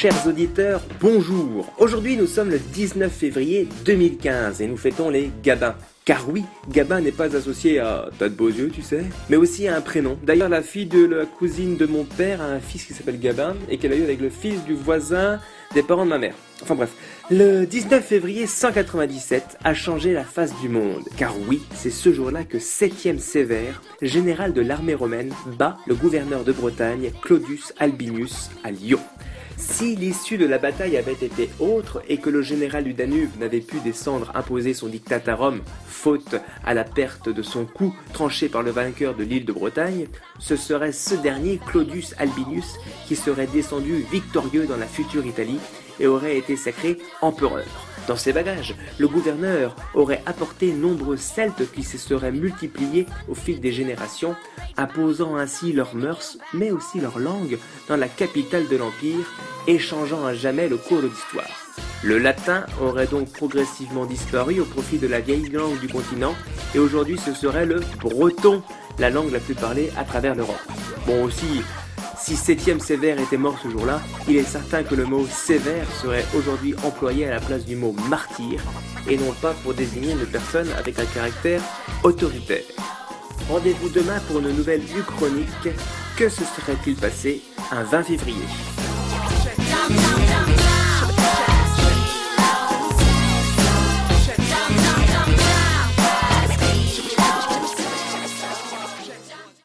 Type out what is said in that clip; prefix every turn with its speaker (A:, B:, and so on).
A: Chers auditeurs, bonjour. Aujourd'hui nous sommes le 19 février 2015 et nous fêtons les Gabins. Car oui, Gabin n'est pas associé à t'as de beaux yeux, tu sais, mais aussi à un prénom. D'ailleurs, la fille de la cousine de mon père a un fils qui s'appelle Gabin et qu'elle a eu avec le fils du voisin des parents de ma mère. Enfin bref, le 19 février 197 a changé la face du monde. Car oui, c'est ce jour-là que 7 Sévère, général de l'armée romaine, bat le gouverneur de Bretagne, Claudius Albinus, à Lyon. Si l'issue de la bataille avait été autre et que le général du Danube n'avait pu descendre imposer son dictat à Rome, faute à la perte de son cou tranché par le vainqueur de l'île de Bretagne, ce serait ce dernier, Claudius Albinus, qui serait descendu victorieux dans la future Italie et aurait été sacré empereur. Dans ses bagages, le gouverneur aurait apporté nombreux Celtes qui se seraient multipliés au fil des générations, imposant ainsi leurs mœurs, mais aussi leur langue, dans la capitale de l'Empire, échangeant à jamais le cours de l'histoire. Le latin aurait donc progressivement disparu au profit de la vieille langue du continent, et aujourd'hui ce serait le breton, la langue la plus parlée à travers l'Europe. Bon aussi, si Septième Sévère était mort ce jour-là, il est certain que le mot sévère serait aujourd'hui employé à la place du mot martyr, et non pas pour désigner une personne avec un caractère autoritaire. Rendez-vous demain pour une nouvelle vue chronique. Que se serait-il passé un 20 février?